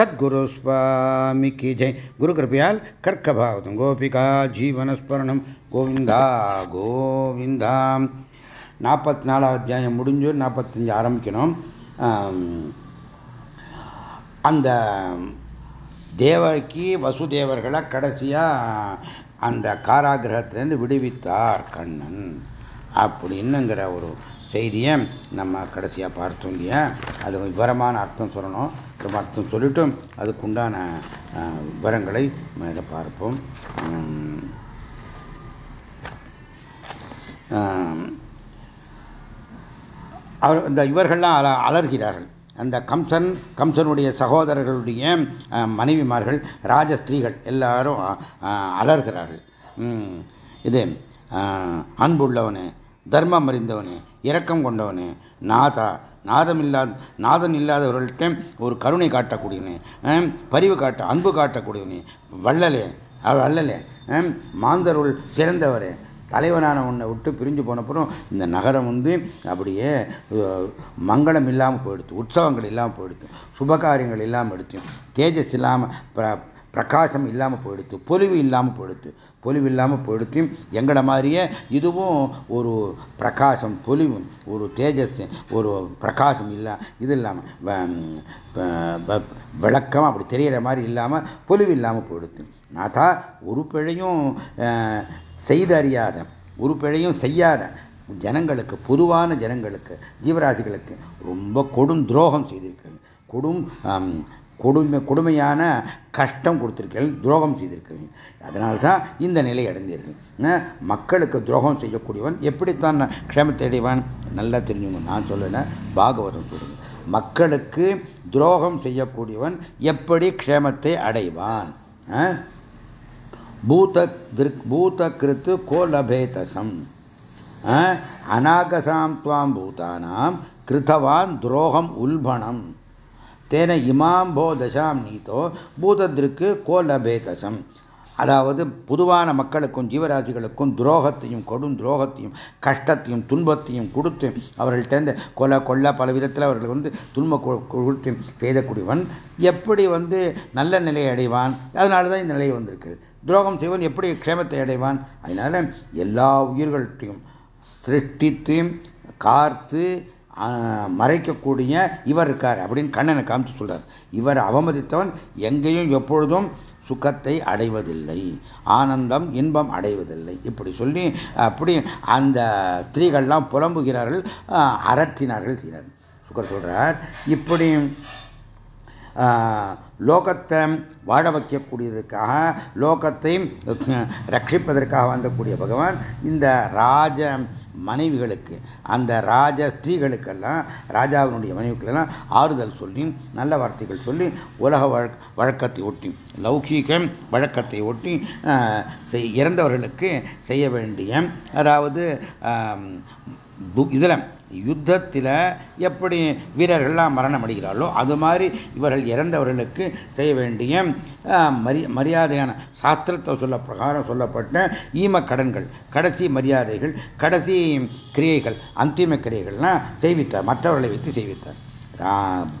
சத்குரு சுவாமிக்கு ஜெய். குரு கிருப்பையால் கர்க்கபாவதம். கோபிகா ஜீவனஸ்மரணம். கோவிந்தா கோவிந்தா. நாற்பத்தி நாலாவது அத்தியாயம் முடிஞ்சு நாற்பத்தஞ்சு ஆரம்பிக்கணும். அந்த தேவகி வசுதேவர்களை கடைசியாக அந்த காராகிரகத்திலேருந்து விடுவித்தார் கண்ணன். அப்படின்னுங்கிற ஒரு செய்தியை நம்ம கடைசியாக பார்த்தோம் இல்லையா? அது விவரமான அர்த்தம் சொல்லணும். அர்த்தம் சொல்லிட்டு அதுக்குண்டான விவரங்களை மேலே பார்ப்போம். அவர் இந்த இவர்கள்லாம் அல அலர்கிறார்கள் அந்த கம்சன் கம்சனுடைய சகோதரர்களுடைய மனைவிமார்கள் ராஜஸ்திரீகள் எல்லாரும் அலர்கிறார்கள் இது அன்புள்ளவனு தர்மம் அறிந்தவனே இரக்கம் கொண்டவனே. நாதா நாதம் இல்லாத நாதன் இல்லாதவர்கள்ட்ட ஒரு கருணை காட்டக்கூடியவனே. பரிவு காட்ட அன்பு காட்டக்கூடியவனே. வள்ளலே வள்ளலே மாந்தருள் சிறந்தவரே. தலைவனான உன்னை விட்டு பிரிஞ்சு போனப்புறம் இந்த நகரம் வந்து அப்படியே மங்களம் இல்லாமல் போயிடுது உற்சவங்கள் இல்லாமல் போயிடுது சுபகாரியங்கள் இல்லாமல் எடுத்து தேஜஸ் இல்லாமல் பிரகாசம் இல்லாமல் போயிடுத்து பொலிவு இல்லாமல் போயிடுத்து பொலிவு இல்லாமல் போயிடுத்து எங்களை மாதிரியே இதுவும் ஒரு பிரகாசம் பொலிவு ஒரு தேஜஸ் ஒரு பிரகாசம் இல்லை இது இல்லாமல் விளக்கம் அப்படி தெரிகிற மாதிரி இல்லாமல் பொலிவு இல்லாமல் போயிடுத்து. நாத்தா ஒரு பிழையும் செய்தறியாத ஒரு பிழையும் செய்யாத ஜனங்களுக்கு பொதுவான ஜனங்களுக்கு ஜீவராசிகளுக்கு ரொம்ப கொடும் துரோகம் செய்திருக்கிறது. கொடும் கொடுமை கொடுமையான கஷ்டம் கொடுத்திருக்கீர்கள் துரோகம் செய்திருக்கிறீர்கள். அதனால தான் இந்த நிலை அடைந்தீர்கள். மக்களுக்கு துரோகம் செய்யக்கூடியவன் எப்படித்தான் க்ஷேமத்தை அடைவான்? நல்லா தெரிஞ்சுங்க நான் சொல்லலை பாகவதம் சொல்லுங்க. மக்களுக்கு துரோகம் செய்யக்கூடியவன் எப்படி க்ஷேமத்தை அடைவான்? பூத பூத கிருத்து கோலபேதசம். அநாகசாம் துவாம் பூதானாம் கிருத்தவான் துரோகம் உல்பணம் தேன இமாம் போ தசாம் நீத்தோ பூதத்திற்கு கோ லபேதசம் அதாவது பொதுவான மக்களுக்கும் ஜீவராசிகளுக்கும் துரோகத்தையும் கொடும் துரோகத்தையும் கஷ்டத்தையும் துன்பத்தையும் கொடுத்து அவர்கள்ட்ட கொலை கொல்ல பல விதத்தில் அவர்கள் வந்து துன்ப கொடுத்து செய்தக்கூடியவன் எப்படி வந்து நல்ல நிலையை அடைவான்? அதனால தான் இந்த நிலை வந்திருக்கு. துரோகம் செய்வன் எப்படி க்ஷேமத்தை அடைவான்? அதனால எல்லா உயிர்கள்ட்டையும் சிருஷ்டித்து காத்து மறைக்கக்கூடிய இவர் இருக்கார் அப்படின்னு கண்ணனை காமிச்சு சொல்றார். இவர் அவமதித்தவன் எங்கேயும் எப்பொழுதும் சுகத்தை அடைவதில்லை ஆனந்தம் இன்பம் அடைவதில்லை. இப்படி சொல்லி அப்படி அந்த ஸ்திரீகள்லாம் புலம்புகிறார்கள் அரற்றினார்கள் சீனர் சுகர் சொல்றார் இப்படி லோகத்தை வாழ வைக்கக்கூடியதற்காக லோகத்தை ரட்சிப்பதற்காக வந்தக்கூடிய பகவான் இந்த ராஜ மனைவிகளுக்கு அந்த ராஜ ஸ்திரீகளுக்கெல்லாம் ராஜாவினுடைய மனைவிக்கெல்லாம் ஆறுதல் சொல்லி நல்ல வார்த்தைகள் சொல்லி உலக வழக்கத்தை ஒட்டி லௌகீக வழக்கத்தை ஒட்டி இறந்தவர்களுக்கு செய்ய வேண்டிய அதாவது இதில் யுத்தத்தில் எப்படி வீரர்கள்லாம் மரணம் அடைகிறார்களோ அது மாதிரி இவர்கள் இறந்தவர்களுக்கு செய்ய வேண்டிய மரி மரியாதையான சாஸ்திரத்தை சொல்ல பிரகாரம் சொல்லப்பட்ட ஈம கடன்கள் கடைசி மரியாதைகள் கடைசி கிரியைகள் அந்திம கிரியைகள்லாம் செய்வித்தார் மற்றவர்களை வைத்து செய்வித்தார்.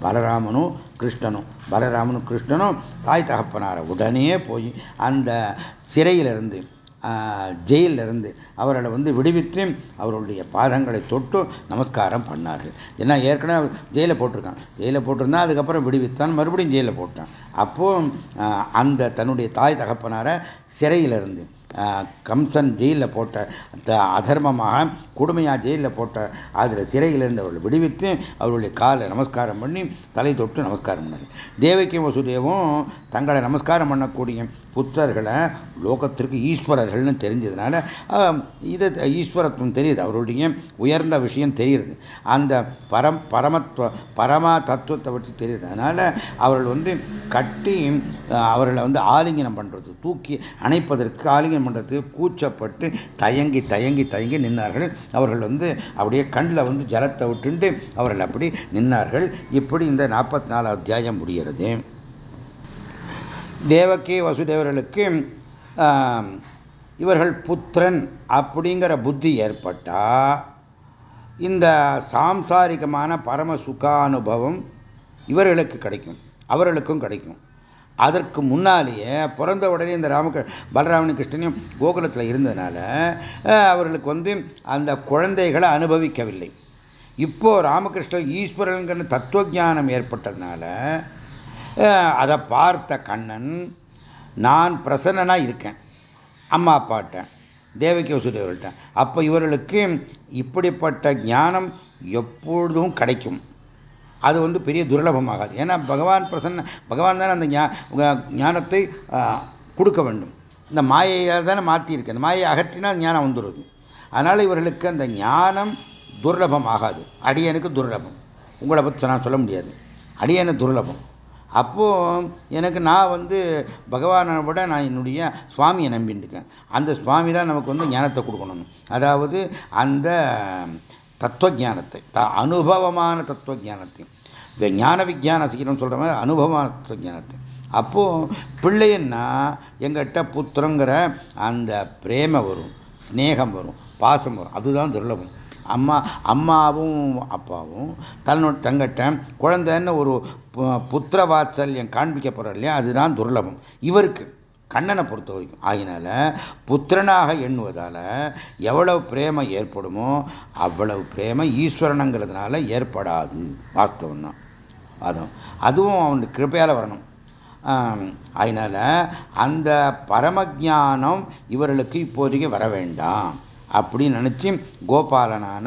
பலராமனும் கிருஷ்ணனும் பலராமனும் கிருஷ்ணனும் தாய் தகப்பனார உடனே போய் அந்த சிறையிலிருந்து ஜெயிலிருந்து அவர்களை வந்து விடுவித்து அவர்களுடைய பாதங்களை தொட்டு நமஸ்காரம் பண்ணார்கள். ஏன்னா ஏற்கனவே ஜெயிலில் போட்டிருக்கான். ஜெயிலில் போட்டிருந்தா அதுக்கப்புறம் விடுவித்தான் மறுபடியும் ஜெயிலில் போட்டான். அப்போ அந்த தன்னுடைய தாய் தகப்பனார சிறையிலிருந்து கம்சன் ஜெயிலில் போட்ட அதர்மமாக கொடுமையாக ஜெயிலில் போட்ட அதில் சிறையிலிருந்து அவர்களை விடுவித்து அவர்களுடைய காலை நமஸ்காரம் பண்ணி தலை தொட்டு நமஸ்காரம் பண்ணார். தேவகி வசுதேவும் தங்களை நமஸ்காரம் பண்ணக்கூடிய புத்தர்களை லோகத்திற்கு ஈஸ்வரர்கள்னு தெரிஞ்சதுனால இது ஈஸ்வரத்துவம் தெரியுது அவருடைய உயர்ந்த விஷயம் தெரியுது. அந்த பரம் பரமத்துவ பரமா தத்துவத்தை பற்றி தெரியுது அதனால் அவர்கள் வந்து கட்டி அவர்களை வந்து ஆலிங்கனம் பண்ணுறது தூக்கி அணைப்பதற்கு ஆலிங்கனம் பண்ணுறதுக்கு கூச்சப்பட்டு தயங்கி தயங்கி தயங்கி நின்னார்கள். அவர்கள் வந்து அப்படியே கண்ணில் வந்து ஜலத்தை விட்டுண்டு அவர்கள் அப்படி நின்னார்கள். இப்படி இந்த நாற்பத்தி நாலு அத்தியாயம் முடிகிறது. தேவகி வசுதேவர்களுக்கு இவர்கள் புத்திரன் அப்படிங்கிற புத்தி ஏற்பட்டா இந்த சாம்சாரிகமான பரம சுகானுபவம் இவர்களுக்கு கிடைக்கும். அவர்களுக்கும் கிடைக்கும். அதற்கு முன்னாலேயே பிறந்த உடனே இந்த ராம பலராமன் கிருஷ்ணனையும் கோகுலத்தில் இருந்ததுனால அவர்களுக்கு வந்து அந்த குழந்தைகளை அனுபவிக்கவில்லை. இப்போ ராமகிருஷ்ணன் ஈஸ்வரனுங்கிற தத்துவஜானம் ஏற்பட்டதுனால அதை பார்த்த கண்ணன் நான் பிரசன்னனாக இருக்கேன். அம்மா அப்பாட்டேன் தேவகி வசுதேவர்கள்ட்ட. அப்போ இவர்களுக்கு இப்படிப்பட்ட ஞானம் எப்பொழுதும் கிடைக்கும். அது வந்து பெரிய துர்லபமாகாது. ஏன்னா பகவான் பிரசன்ன பகவான் தானே அந்த ஞானத்தை கொடுக்க வேண்டும். இந்த மாயையை தானே மாற்றியிருக்கு. அந்த மாயை அகற்றினால் ஞானம் வந்துடுது அதனால் இவர்களுக்கு அந்த ஞானம் துர்லபம் ஆகாது அடியனுக்கு துர்லபம். உங்களை பற்றி நான் சொல்ல முடியாது. அடியனு துர்லபம். அப்போது எனக்கு நான் வந்து பகவானை விட நான் என்னுடைய சுவாமியை நம்பிட்டுருக்கேன் அந்த சுவாமி தான் நமக்கு வந்து ஞானத்தை கொடுக்கணும் அதாவது அந்த தத்துவஜானத்தை அனுபவமான தத்துவ ஞானத்தை ஞான விஜான சீக்கிரம் சொல்கிற மாதிரி அனுபவமான தத்துவஜானத்தை. அப்போது பிள்ளைன்னா எங்கிட்ட புத்திரங்கிற அந்த பிரேம வரும் ஸ்னேகம் வரும் பாசம் வரும். அதுதான் துர்லபம். அம்மா அம்மாவும் அப்பாவும் தன்னோட தங்கிட்ட குழந்தைன்னு ஒரு புத்திர வாத்சல்யம் காண்பிக்கப்படுற இல்லையா? அதுதான் துர்லபம். இவருக்கு கண்ணனை பொறுத்த வரைக்கும். ஆகினால புத்திரனாக எண்ணுவதால் எவ்வளவு பிரேம ஏற்படுமோ அவ்வளவு பிரேம ஈஸ்வரனுங்கிறதுனால ஏற்படாது. வாஸ்தவம் தான் அதுவும் அதுவும் அவனுக்கு கிருப்பையால் வரணும் அதனால் அந்த பரமஜானம் இவர்களுக்கு இப்போதைக்கு வர வேண்டாம். அப்படின்னு நினச்சி கோபாலனான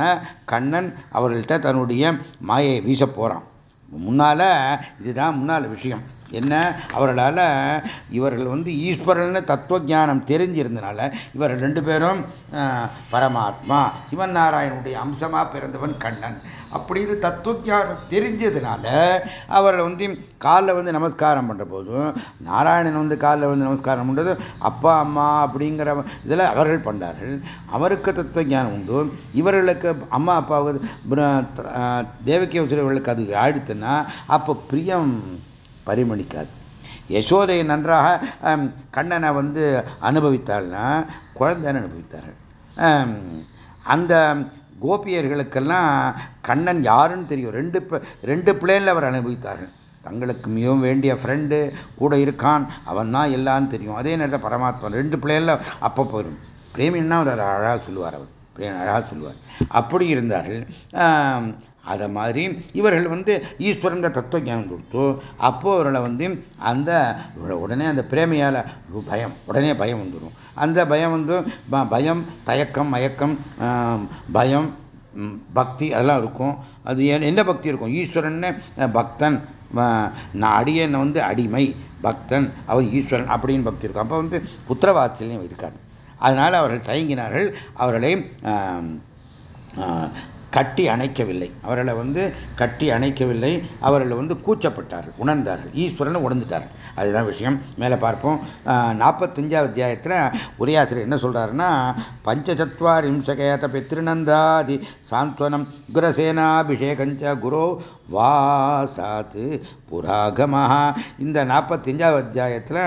கண்ணன் அவர்கள்ட்ட தன்னுடைய மாயை வீச போகிறான் முன்னால் இதுதான் முன்னால் விஷயம். என்ன? அவர்களால் இவர்கள் வந்து ஈஸ்வரன் தத்துவ ஜானம் தெரிஞ்சிருந்தனால இவர்கள் ரெண்டு பேரும் பரமாத்மா சிவன் நாராயணனுடைய அம்சமாக பிறந்தவன் கண்ணன். அப்படின்னு தத்துவ ஜானம் தெரிஞ்சதுனால அவர்கள் வந்து காலில் வந்து நமஸ்காரம் பண்ணுற போதும் நாராயணன் வந்து காலில் வந்து நமஸ்காரம் பண்ணுறது அப்பா அம்மா அப்படிங்கிற இதில் அவர்கள் பண்ணார்கள் அவருக்கு தத்துவ ஞானம் உண்டு. இவர்களுக்கு அம்மா அப்பாவுக்கு தேவக்கிய உசிரவர்களுக்கு அது ஆயிடுத்துன்னா அப்போ பிரியம் பரிமணிக்காது. யசோதை நன்றாக கண்ணனை வந்து அனுபவித்தாள்னா குழந்தைன்னு அனுபவித்தார்கள். அந்த கோபியர்களுக்கெல்லாம் கண்ணன் யாருன்னு தெரியும். ரெண்டு ரெண்டு பிளேனில் அவர் அனுபவித்தார்கள். தங்களுக்கு மிகவும் வேண்டிய ஃப்ரெண்டு கூட இருக்கான். அவன் தான் எல்லான்னு தெரியும். அதே நேரத்தில் பரமாத்மா ரெண்டு பிளேனில் அப்போ போயிடும் பிரேமின்னா அவர் அழகாக சொல்லுவார் அவர். பிரேம் அழகாக சொல்லுவார். அப்படி இருந்தார்கள். அதை மாதிரி இவர்கள் வந்து ஈஸ்வரன் தத்துவ ஞானம் கொடுத்து அப்போ அவர்களை வந்து அந்த உடனே அந்த பிரேமையால் பயம் உடனே பயம் வந்துடும் அந்த பயம் வந்து பயம் தயக்கம் மயக்கம் பயம் பக்தி அதெல்லாம் இருக்கும். அது என்ன பக்தி இருக்கும்? ஈஸ்வரன் பக்தன் நான் அடியன் வந்து அடிமை பக்தன் அவர் ஈஸ்வரன் அப்படின்னு பக்தி இருக்கும். அப்போ வந்து புத்திரவாத்சல்யம் இருக்காது அதனால் அவர்கள் தயங்கினார்கள். அவர்களை கட்டி அணைக்கவில்லை. அவர்களை வந்து கட்டி அணைக்கவில்லை. அவர்களை வந்து கூச்சப்பட்டார்கள் உணர்ந்தார்கள். ஈஸ்வரனை உணர்ந்துட்டார்கள். அதுதான் விஷயம். மேலே பார்ப்போம். நாற்பத்தஞ்சாவது அத்தியாயத்தில் உரையாசிரியர் என்ன சொல்கிறாருன்னா பஞ்சசத்வார் இம்சகேத பித்ருநந்தாதி சாந்த்வனம் குரசேனாபிஷேகஞ்ச குரோ வாசாத்து புராகமாக இந்த நாற்பத்தஞ்சாவது அத்தியாயத்தில்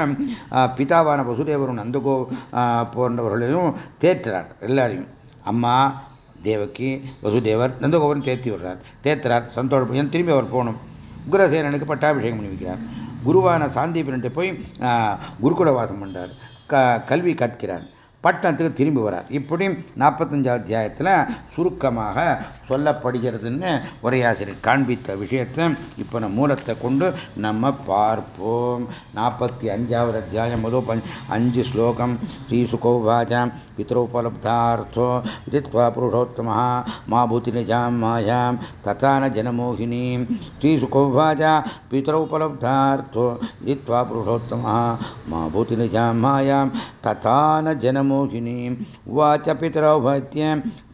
பிதாவான வசுதேவரும் நந்தகோ போன்றவர்களையும் தேற்றுறார் எல்லாரையும். அம்மா தேவக்கி வசுதேவர் நந்தகோபுரம் தேர்த்தி விடுறார் தேத்துறார் சந்தோஷம் திரும்பி அவர் போகணும். உக்ரசேனனுக்கு பட்டாபிஷேகம் பண்ணி வைக்கிறார் குருவான சாந்தீபன்ட்டு போய் குருகுல வாசம் பண்ணுறார் க கல்வி கற்கிறார். பட்டணத்துக்கு திரும்பி வரார் இப்படி நாற்பத்தஞ்சாவது அத்தியாயத்தில் சுருக்கமாக சொல்லப்படுகிறதுன்னு உரையாசிரியர் காண்பித்த விஷயத்தை இப்போ நம்ம மூலத்தை கொண்டு நம்ம பார்ப்போம். நாற்பத்தி அஞ்சாவது அத்தியாயம் முதல் அஞ்சு ஸ்லோகம். ஸ்ரீசுகோவாச்சாம் பித்ரோபலப்தார்த்தோ விதித்வா புருஷோத்தமா மா பூத்தி நிஜாம் மாயாம் தத்தான ஜனமோகினீம் ஸ்ரீசுகோவாச்சா பித்ரோபலப்தார்த்தோ விதித்வா புருஷோத்தமா மா பூத்தி நிஜாம் மாயாம் தத்தான ஜனமோகினீம் உவாச்ச பித்ரௌ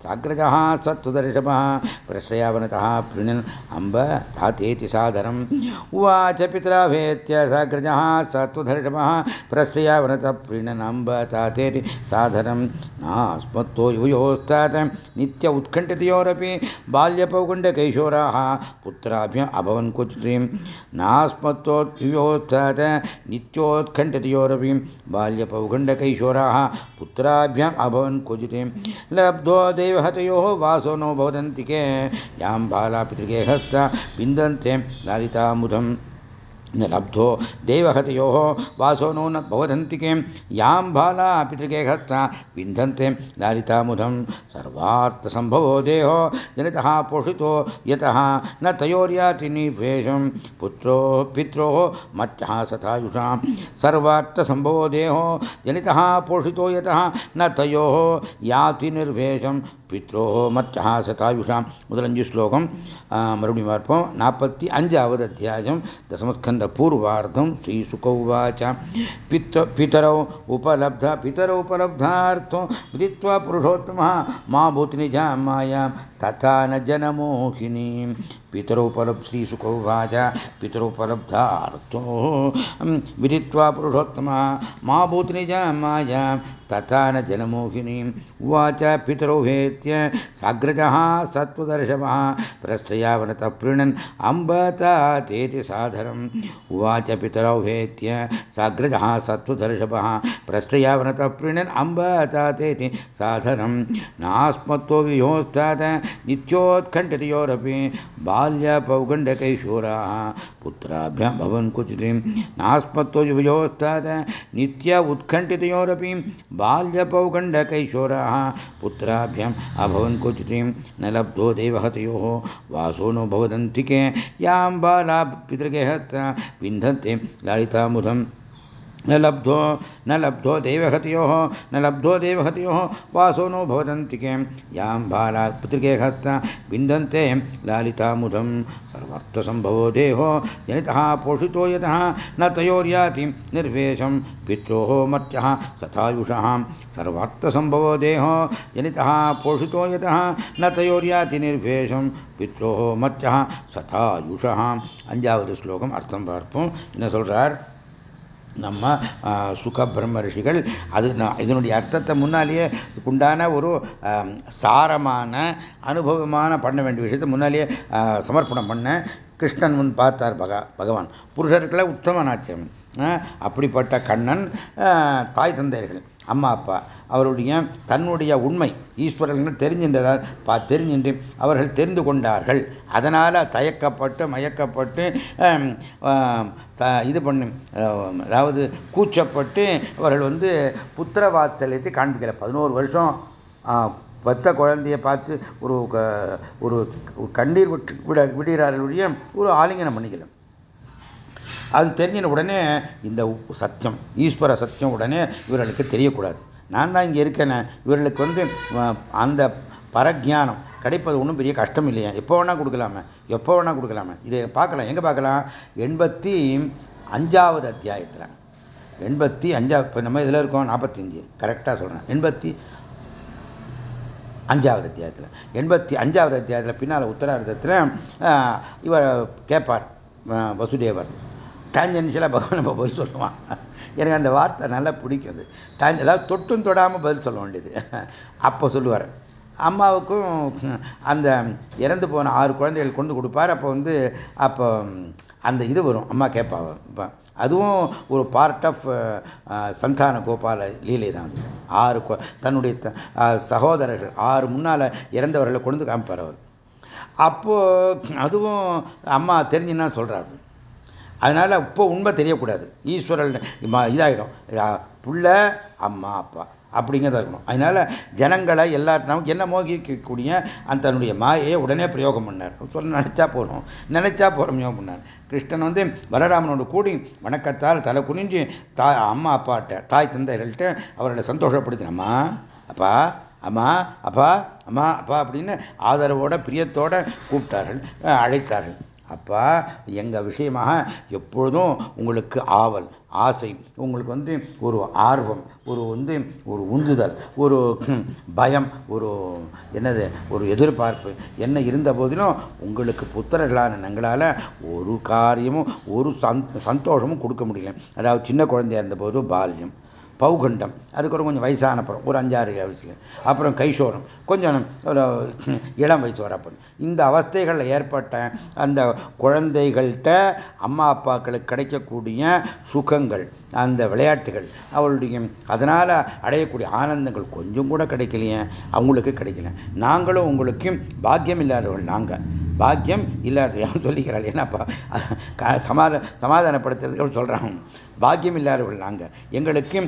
साग्रजः सत्त्वदर्शभः प्रश्रयावनतः प्रणन् अम्ब धातेति सादरम्। उवाच पितरा भेत्य साग्रजः सत्त्वधर्षभः प्रश्रयावनतः प्रीणन् अम्ब तातेति साधरम् नास्मत्तो युवयोस्तात् नित्य उत्कण्ठितयोरपि बाल्यपौगण्डकैशोराः पुत्राभ्यम् अभवन् कुत्रीं। नास्मत्तो युवयोस्तात् नित्योत्कण्ठितयोरपि बाल्यपौगण्डकैशोराः पुत्राभ्याम् अभवन् क्वचितीं लब्धो दैवहतयोः वासो नो भवदन्तिके यां बाला पितृगे हस्ता विन्दन्ते लालितामुदम् न लब्धो। देवहतयोः वासो नो न भवदन्ति किं? यां बाला पितृके हस्ता विन्धन्ते लालितामुदं सर्वार्थसम्भवो देहो, जनितः पोषितो यतः न तयोर्याति निवेशं। पुत्रो, पित्रोः मत्यः सतायुषां। सर्वार्थसम्भवो देहो, जनितः पोषितो यतः न तयोः याति निर्वेशं। பித்ரோ மற்றா சதாயுஷாம் முதலஞ்சு ஸ்லோகம் மறுபடியும் பார்ப்போம் நாற்பத்தி அஞ்சாவது அத்தியாயம் தசமஸ்கந்த பூர்வார்த்தம் ஸ்ரீ சுக உவாச்ச பித்த பிதரோ உபலப்த பிதரோ உபலப்தார்த்தம் விதித்வா புருஷோத்தமா மா பூத் நிஜாம் மாயாம் ததா ந ஜனமோகினி पितरोपलब्ध श्रीसुखोवाच पितरोपलब्धार्थो विदित्वा पुरुषोत्तमः, मा भूतनिजां मायां तथा न जनमोहिनीम् उवाच पितरो हेत्य साग्रजः सत्त्वदर्शवः प्रस्थयावनतः प्रीणन् अम्बता तेति साधरम्। उवाच पितरौ हेत्य साग्रजः सत्त्वदर्शवः प्रस्थयावनतः प्रीणन् अम्बता तेति साधरम्। नास्मत्तो वियोस्तात् नित्योत्कण्ठतयोरपि बाल्यपौगण्डकैशोराः पुत्राभ्यां भवन् कुचितिं। नास्मत्तो युवयोस्तात् नित्य उत्कण्ठितयोरपि बाल्यपौगण्डकैशोराः पुत्राभ्याम् अभवन् क्वचितिं न लब्धो देवहतयोः। वासो नो भवदन्तिके। यां बाला पितृगे हत्या विन्धन्ते लालितामुदम्। न लब्धो न लब्धो देवहतयोः न लब्धो देवहतयोः वासो नो भवदन्तिके यां बाला पितृके हत्या विन्दन्ते लालितामुदं सर्वार्थसम्भवो देहो जनितः पोषितो यतः न तयोर्याति निर्वेशं पित्रोः मत्यः सथायुषः सर्वार्थसम्भवो देहो जनितः पोषितो यतः न तयोर्याति निर्वेशं पित्रोः मत्यः சதாயுஷா அஞ்சாவது ஸ்லோகம் அர்த்தம் பார்ப்போம் என்ன சொல்றார் நம்ம சுக பிரம்ம ரிஷிகள். அது இதனுடைய அர்த்தத்தை முன்னாலேயே உண்டான ஒரு சாரமான அனுபவமான பண்ண வேண்டிய விஷயத்தை முன்னாலேயே சமர்ப்பணம் பண்ண கிருஷ்ணன் முன் பார்த்தார் பகா பகவான். புருஷர்களை உத்தமனாச்சியம் அப்படிப்பட்ட கண்ணன் தாய் தந்தையர்கள். அம்மா அப்பா அவருடைய தன்னுடைய உண்மை ஈஸ்வரர்கள் தெரிஞ்சின்றதால் பா தெரிஞ்சின்று அவர்கள் தெரிந்து கொண்டார்கள். அதனால் தயக்கப்பட்டு மயக்கப்பட்டு இது பண்ணு அதாவது கூச்சப்பட்டு அவர்கள் வந்து புத்திர வாத்சல்யத்தை காண்பிக்கல. பதினோரு வருஷம் பத்த குழந்தைய பார்த்து ஒரு ஒரு கண்ணீர் விட்டு விட விடுகிறார்களுடைய ஒரு ஆலிங்கனம் பண்ணிக்கலாம் அது தெரிஞ்சின உடனே இந்த சத்தியம் ஈஸ்வர சத்தியம் உடனே இவர்களுக்கு தெரியக்கூடாது. நான் தான் இங்கே இருக்கேனே இவர்களுக்கு வந்து அந்த பரஜானம் கிடைப்பது ஒன்றும் பெரிய கஷ்டம் இல்லையா. எப்போ வேணால் கொடுக்கலாமே எப்போ வேணால் கொடுக்கலாமே. இதை பார்க்கலாம். எங்கே பார்க்கலாம்? எண்பத்தி அஞ்சாவது அத்தியாயத்தில். எண்பத்தி அஞ்சாவது இப்போ நம்ம இதில் இருக்கோம்? நாற்பத்தஞ்சு கரெக்டாக சொல்கிறேன் எண்பத்தி அஞ்சாவது அத்தியாயத்தில். எண்பத்தி அஞ்சாவது அத்தியாயத்தில் பின்னால் உத்தரார்த்தத்தில் இவர் கேட்பார் வசுதேவர். டான்ஜென்ஷியலாக பகவான் நம்ம பதில் சொல்லுவான். எனக்கு அந்த வார்த்தை நல்லா பிடிக்கும் அது. டான் அதாவது தொட்டும் தொடாமல் பதில் சொல்ல வேண்டியது. அப்போ சொல்லுவார். அம்மாவுக்கும் அந்த இறந்து போன ஆறு குழந்தைகள் கொண்டு கொடுப்பார். அப்போ வந்து அப்போ அந்த இது வரும். அம்மா கேட்பாங்க. அதுவும் ஒரு பார்ட் ஆஃப் சந்தான கோபால லீலை தான் ஆறு தன்னுடைய சகோதரர்கள் ஆறு முன்னால் இறந்தவர்களை கொண்டு காமிப்பார் அவர். அப்போது அதுவும் அம்மா தெரிஞ்சுன்னா சொல்கிறாரு அதனால் இப்போ உண்மை தெரியக்கூடாது. ஈஸ்வரன் இதாகிடும் புள்ள அம்மா அப்பா அப்படிங்கிறத இருக்கணும். அதனால ஜனங்களை எல்லா நமக்கு என்ன மோகிக்கக்கூடிய அந்த தன்னுடைய மாயையை உடனே பிரயோகம் பண்ணார். சொல்ல நினைச்சா போகிறோம் நினைச்சா போகிறோம் பிரயோகம் பண்ணார். கிருஷ்ணன் வந்து பலராமனோடு கூடி வணக்கத்தால் தலை குனிஞ்சு தாய் அம்மா அப்பாட்ட தாய் தந்தைகள்கிட்ட அவர்களை சந்தோஷப்படுத்தினம்மா அப்பா அம்மா அப்பா அம்மா அப்பா அப்படின்னு ஆதரவோட பிரியத்தோட கூப்பிட்டார்கள் அழைத்தார்கள். அப்போ எங்கள் விஷயமாக எப்பொழுதும் உங்களுக்கு ஆவல் ஆசை உங்களுக்கு வந்து ஒரு ஆர்வம் ஒரு வந்து ஒரு உந்துதல் ஒரு பயம் ஒரு என்னது ஒரு எதிர்பார்ப்பு என்ன இருந்த போதிலும் உங்களுக்கு புத்திரர்களான எங்களால் ஒரு காரியமும் ஒரு சந்தோஷமும் கொடுக்க முடியல. அதாவது சின்ன குழந்தையா இருந்தபோது பால்யம். பௌகண்டம். அதுக்கப்புறம் கொஞ்சம் வயசானப்புறம் ஒரு அஞ்சாறு வயசுல. அப்புறம் கைஷோரம். கொஞ்சம் ஒரு இளம் வயசு வரப்போ இந்த அவஸ்தைகளில் ஏற்பட்ட அந்த குழந்தைகள்கிட்ட அம்மா அப்பாக்களுக்கு கிடைக்கக்கூடிய சுகங்கள் அந்த விளையாட்டுகள் அவளுடைய அதனால் அடையக்கூடிய ஆனந்தங்கள் கொஞ்சம் கூட கிடைக்கலையே. அவங்களுக்கு கிடைக்கல. நாங்களும் உங்களுக்கும் பாக்கியம் இல்லாதவர்கள் நாங்கள் பாக்கியம் இல்லாத சொல்லிக்கிறாள்? என்னப்பா சமாத சமாதானப்படுத்துறதுக்கு சொல்கிறாங்க பாக்கியம் இல்லாதவர்கள் நாங்கள் எங்களுக்கு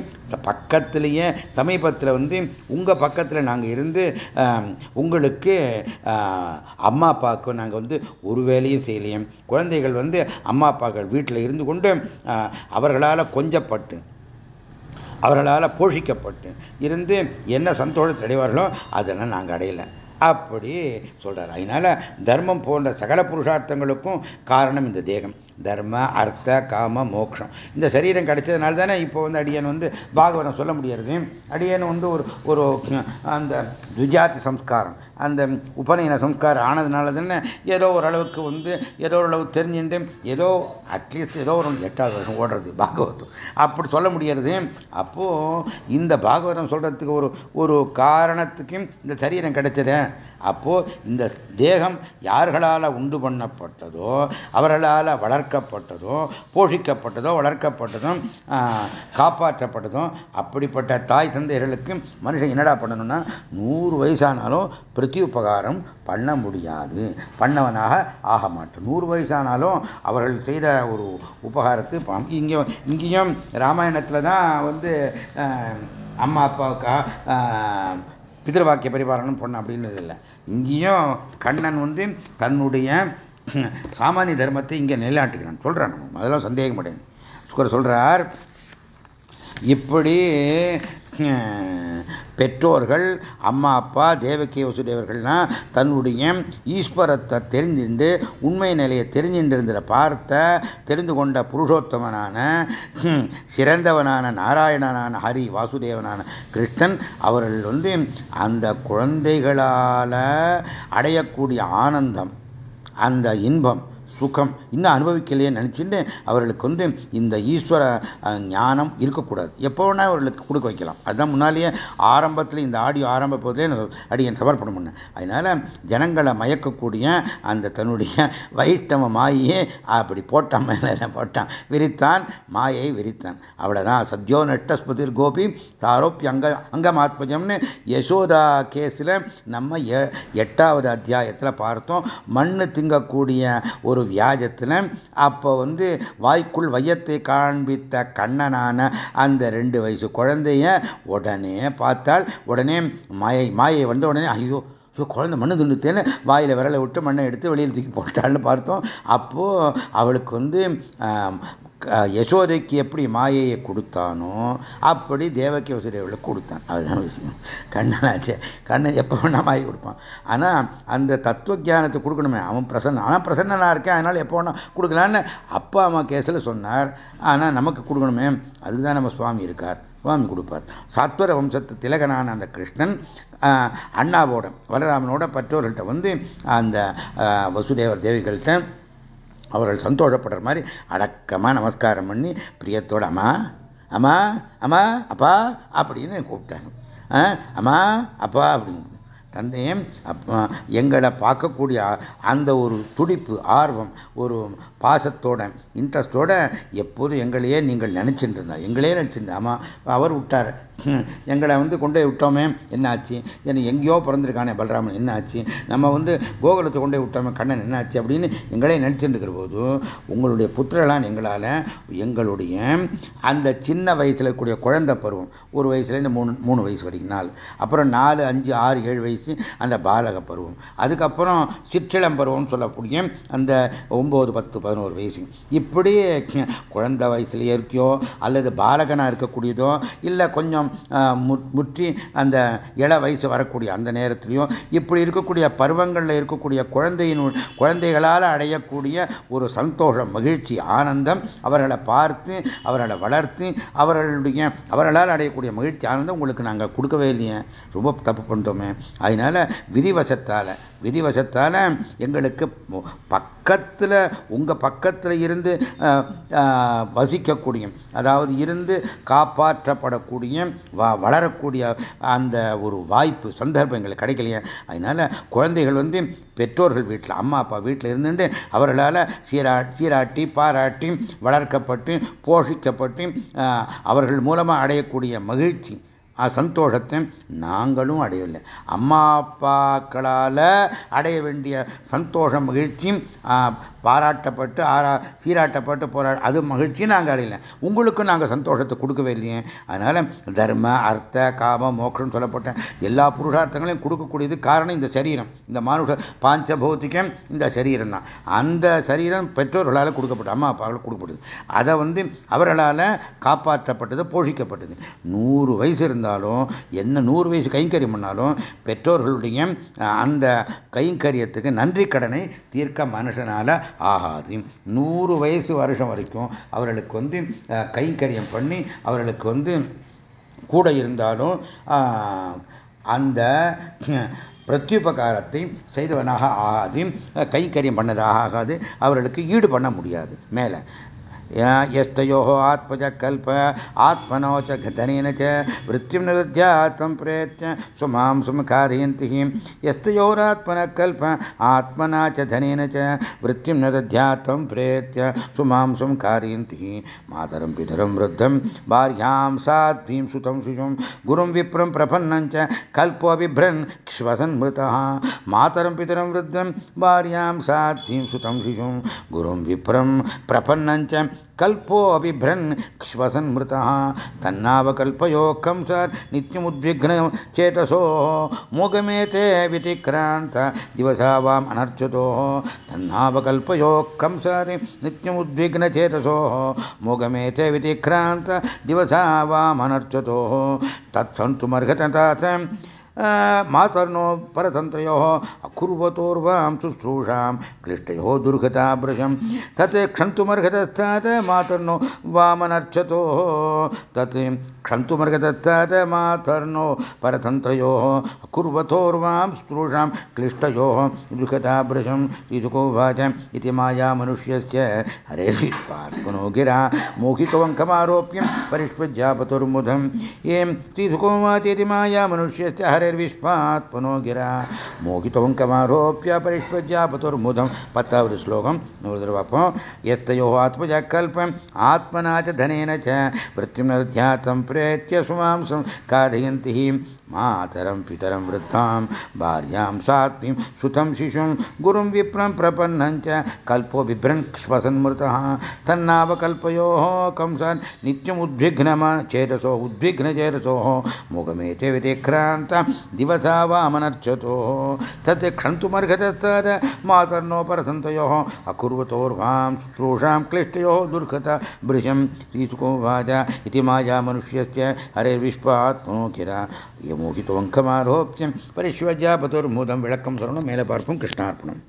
பக்கத்திலேயே சமீபத்தில் வந்து உங்கள் பக்கத்தில் நாங்கள் இருந்து உங்களுக்கு அம்மா அப்பாவுக்கு நாங்கள் வந்து ஒரு வேலையும் செய்யலையும் குழந்தைகள் வந்து அம்மா அப்பாக்கள் வீட்டில் இருந்து கொண்டு அவர்களால் கொஞ்சப்பட்டு அவர்களால் போஷிக்கப்பட்டு இருந்து என்ன சந்தோஷத்தை அடைவார்களோ அதெல்லாம் நாங்கள் அடையலை. அப்படி சொல்கிறார் அதனால் தர்மம் போன்ற சகல புருஷார்த்தங்களுக்கும் காரணம் இந்த தேகம். தர்ம அர்த்த காம மோட்சம் இந்த சரீரம் கிடைச்சதுனால தானே இப்போ வந்து அடியன் வந்து பாகவதம் சொல்ல முடியாது அடியன் வந்து ஒரு ஒரு அந்த துஜாதி சம்ஸ்காரம் அந்த உபநயன சம்ஸ்காரம் ஆனதுனால தானே ஏதோ ஓரளவுக்கு வந்து ஏதோ ஓரளவு தெரிஞ்சுட்டு ஏதோ அட்லீஸ்ட் ஏதோ ஒரு எட்டாவது வருஷம் ஓடுறது பாகவதம். அப்படி சொல்ல முடியாது அப்போது இந்த பாகவதம் சொல்கிறதுக்கு ஒரு ஒரு காரணத்துக்கும் இந்த சரீரம் கிடைச்சதே. அப்போது இந்த தேகம் யார்களால் உண்டு பண்ணப்பட்டதோ அவர்களால் வளர்க்கப்பட்டதும் போஷிக்கப்பட்டதோ வளர்க்கப்பட்டதும் காப்பாற்றப்பட்டதும் அப்படிப்பட்ட தாய் தந்தையர்களுக்கு மனுஷன் என்னடா பண்ணணும்னா நூறு வயசானாலும் பிரதி உபகாரம் பண்ண முடியாது. பண்ணவனாக ஆக மாட்டோம் நூறு வயசானாலும் அவர்கள் செய்த ஒரு உபகாரத்து இங்கே இங்கேயும் ராமாயணத்தில் தான் வந்து அம்மா அப்பாவுக்கா பிதிருவாக்கிய பரிபாலனம் பண்ண அப்படின்னு இல்லை. இங்கேயும் கண்ணன் வந்து தன்னுடைய சாமானிய தர்மத்தை இங்கே நிலைநாட்டுகிறான். சொல்கிறான் அதெல்லாம் சந்தேகம் கிடையாது. சொல்கிறார் இப்படி பெற்றோர்கள் அம்மா அப்பா தேவகி வசுதேவர்கள்னா தன்னுடைய ஈஸ்வரத்தை தெரிஞ்சுண்டு உண்மை நிலையை தெரிஞ்சின்றிருந்த பார்த்த தெரிந்து கொண்ட புருஷோத்தமனான சிறந்தவனான நாராயணனான ஹரி வாசுதேவனான கிருஷ்ணன் அவர்கள் வந்து அந்த குழந்தைகளால் அடையக்கூடிய ஆனந்தம் அந்த இன்பம் சுகம் இன்னும் அனுபவிக்கலையேன்னு நினச்சிட்டு அவர்களுக்கு வந்து இந்த ஈஸ்வர ஞானம் இருக்கக்கூடாது. எப்போ வேணால் அவர்களுக்கு கொடுக்க வைக்கலாம். அதுதான் முன்னாலேயே ஆரம்பத்தில் இந்த ஆடியோ ஆரம்ப போதே அடியன் சமர்ப்பணம் பண்ணேன் அதனால் ஜனங்களை மயக்கக்கூடிய அந்த தன்னுடைய வைஷ்ணவ மாயே அப்படி போட்டான் மேலே போட்டான். விரித்தான் மாயை விரித்தான். அவ்வளோதான் சத்யோ நட்டஸ்பதிர் கோபி தாரோப்பி அங்க அங்கமாத்மஜம்னு யசோதா கேஸில் நம்ம எட்டாவது அத்தியாயத்தில் பார்த்தோம். மண்ணு திங்கக்கூடிய ஒரு வியாஜத்தில் அப்போ வந்து வாய்க்குள் வையத்தை காண்பித்த கண்ணனான அந்த ரெண்டு வயசு குழந்தைய உடனே பார்த்தால் உடனே மாயை மாயை வந்த உடனே ஐயோ ஸோ குழந்தை மண்ணு துண்டுத்தேன்னு வாயில் விரலை விட்டு மண்ணை எடுத்து வெளியில் தூக்கி போட்டாள்னு பார்த்தோம். அப்போது அவளுக்கு வந்து யசோதைக்கு எப்படி மாயையை கொடுத்தானோ அப்படி தேவக்கி அவளுக்கு கொடுத்தான். அதுதான் விஷயம். கண்ணனாச்சே. கண்ணன் எப்போ வேணா மாயை கொடுப்பான். ஆனால் அந்த தத்துவ ஜானத்தை கொடுக்கணுமே. அவன் பிரசன்ன ஆனால் பிரசன்னனாக இருக்கேன். அதனால் எப்போ வேணா கொடுக்கலான்னு அப்பா அம்மா கேஸில் சொன்னார். ஆனால் நமக்கு கொடுக்கணுமே. அதுதான் நம்ம சுவாமி இருக்கார். சுவாமி கொடுப்பார். சாத்வர வம்சத்து திலகனான அந்த கிருஷ்ணன் அண்ணாவோட வலராமனோட பெற்றோர்கள்ட்ட வந்து அந்த வசுதேவர் தேவிகள்கிட்ட அவர்கள் சந்தோஷப்படுற மாதிரி அடக்கமாக நமஸ்காரம் பண்ணி பிரியத்தோட அம்மா அம்மா அம்மா அப்பா அப்படின்னு கூப்பிட்டாங்க. அம்மா அப்பா அப்படின்னு தந்தையும் எங்களை பார்க்கக்கூடிய அந்த ஒரு துடிப்பு ஆர்வம் ஒரு பாசத்தோட இன்ட்ரெஸ்டோட எப்போதும் எங்களையே நீங்கள் நினச்சிட்டு இருந்தார். எங்களே நினச்சிருந்தா ஆமாம் அவர் விட்டார். எங்களை வந்து கொண்டு விட்டோமே என்னாச்சு? என்ன எங்கேயோ பிறந்திருக்கானே பலராமன் என்னாச்சு? நம்ம வந்து கோகுலத்தை கொண்டு விட்டோமே கண்ணன் என்னாச்சு? அப்படின்னு எங்களே நினச்சிட்டு போது உங்களுடைய புத்திரலாம் எங்களால் எங்களுடைய அந்த சின்ன வயசில் இருக்கக்கூடிய குழந்தை பருவம் ஒரு வயசுலேருந்து மூணு மூணு வயசு வரைக்கும் நாள். அப்புறம் நாலு அஞ்சு ஆறு ஏழு வயசு அந்த பாலக பருவம். அதுக்கப்புறம் சிற்றிளம் பருவம்னு சொல்லக்கூடிய அந்த ஒம்பது பத்து பதினோரு வயசு. இப்படி குழந்தை வயசுலேயே இருக்கியோ அல்லது பாலகனாக இருக்கக்கூடியதோ இல்லை கொஞ்சம் முற்றி அந்த இள வயசு வரக்கூடிய அந்த நேரத்திலையும் இப்படி இருக்கக்கூடிய பருவங்களில் இருக்கக்கூடிய குழந்தையின் குழந்தைகளால் அடையக்கூடிய ஒரு சந்தோஷம் மகிழ்ச்சி ஆனந்தம் அவர்களை பார்த்து அவர்களை வளர்த்து அவர்களுடைய அவர்களால் அடையக்கூடிய மகிழ்ச்சி ஆனந்தம் உங்களுக்கு நாங்கள் கொடுக்கவே இல்லையே. ரொம்ப தப்பு பண்ணிட்டோமே. அதனால விதிவசத்தால் விதிவசத்தால் எங்களுக்கு பக்கத்தில் உங்கள் பக்கத்தில் இருந்து வசிக்கக்கூடிய அதாவது இருந்து காப்பாற்றப்படக்கூடிய வளரக்கூடிய அந்த ஒரு வாய்ப்பு சந்தர்ப்பம் எங்களுக்கு கிடைக்கலையே. அதனால குழந்தைகள் வந்து பெற்றோர்கள் வீட்டில் அம்மா அப்பா வீட்டில் இருந்துட்டு அவர்களால் சீரா சீராட்டி பாராட்டி வளர்க்கப்பட்டு போஷிக்கப்பட்டு அவர்கள் மூலமாக அடையக்கூடிய மகிழ்ச்சி சந்தோஷத்தை நாங்களும் அடையவில்லை. அம்மா அப்பாக்களால் அடைய வேண்டிய சந்தோஷம் மகிழ்ச்சியும் பாராட்டப்பட்டு ஆரா சீராட்டப்பட்டு போரா அது மகிழ்ச்சியும் நாங்கள் அடையலை. உங்களுக்கும் நாங்கள் சந்தோஷத்தை கொடுக்கவே இல்லையே. அதனால் தர்ம அர்த்த காம மோட்சம் சொல்லப்பட்ட எல்லா புருஷார்த்தங்களையும் கொடுக்கக்கூடியது காரணம் இந்த சரீரம். இந்த மானுஷ பாஞ்ச பௌத்திகம் இந்த சரீரம் தான். அந்த சரீரம் பெற்றோர்களால் கொடுக்கப்பட்ட அம்மா அப்பாவால் கொடுக்கப்படுது அதை வந்து அவர்களால் காப்பாற்றப்பட்டது போஷிக்கப்பட்டது. நூறு வயசு இருந்தாலும் என்ன நூறு வயசு கைங்கரியம் பண்ணாலும் பெற்றோர்களுடைய அந்த கைங்கரியத்துக்கு நன்றி கடனை தீர்க்க மனுஷனால ஆகாது. நூறு வயசு வருஷம் வரைக்கும் அவர்களுக்கு வந்து கைங்கரியம் பண்ணி அவர்களுக்கு வந்து கூட இருந்தாலும் அந்த பிரத்யுபகாரத்தை செய்தவனாக ஆகாது. கைங்கரியம் பண்ணதாக ஆகாது. அவர்களுக்கு ஈடு பண்ண முடியாது. மேலே यस्तयोः आत्मजकल्प, आत्मनो च घतनेन च वृत्तिं निरुध्यात्मं प्रेत्य स्वमां सुमकारयन्ति यस्तयोरात्मनः कल्प आत्मना च धनेन च वृत्तिं न दध्यात्मं प्रेत्य स्वमां सुमकारयन्ति मातरं पितरं वृद्धं भार्यां साध्वीं सुतं शिशुं गुरुं विप्रं प्रपन्नं च कल्पो बिभ्रन् श्वसन् मृतः मातरं पितरं वृद्धं भार्यां साध्वीं सुतं शिशुं गुरुं विप्रं प्रपन्नं च கல்போபிபிரன் ஸ்வசன் மிருதா. தன்னாவகல்பயோக்கம் சார் நித்யமுத்விக்னம் சேதசோ. மூகமேதே விதிக்ராந்த திவசாவாம் அனர்ச்சுதோ. தன்னாவகல்பயோக்கம் சார் நித்யமுத்விக்ன சேதசோ. மூகமேதே விதிக்ராந்த திவசாவாம் அனர்ச்சுதோ. தத் சந்துமர்ஹதாசம் मातर्नो परतन्त्रयोः अकुर्वतोर्वां शुश्रूषां क्लिष्टयोः दुर्गताभृशं तत् क्षन्तुमर्हतस्तात् मातर्नो वामनर्चतोः। तत् क्षन्तुमर्हतस्तात् मातर्नो परतन्त्रयोः अकुर्वतोर्वां शुश्रूषां क्लिष्टयोः दुर्गताभृशं श्रीसुकोवाच इति माया मनुष्यस्य पुनो गिरा। मोहितवङ्कमारोप्यं परिष्वज्यापतुर्मुधं यें श्रीसुकोवाच इति माया मनुष्यस्य हरे हरेर्विश्वात् पुनो गिरा मोहितवङ्कमारोप्य परिष्वज्यापतुर्मुदं पत्तावृ श्लोकं नूर्दर्वापं यत्तयोः आत्मजा आत्मना च धनेन च, वृत्तिं न ध्यातं प्रेत्य मातरं, पितरं वृद्धां, भार्यां सात्वीं सुतं शिशुं, गुरुं विप्रं प्रपन्नं च, कल्पो बिभ्रन् श्वसन्मृतः, तन्नावकल्पयोः कंसान् नित्यमुद्विघ्नम चेतसो उद्विघ्नचेतसोः मुखमेते वितिक्रान्त दिवसा वामनर्चतोः, तत् क्षन्तुमर्हतस्तद मातर्नो परसन्तयोः अकुर्वतोर्वां स्त्रूषां क्लिष्टयोः दुर्गत भृशं श्रीसुकोवाच इति माया मनुष्यस्य हरेर्विश्वात् पुनोकिरा மோகித்தோங்கமாரோப்பியம் பரிஸ்வஜாபதோர் மூதம் விளக்கம் சொல்லணும் மேலே பார்ப்போம் கிருஷ்ணார்ப்பணம்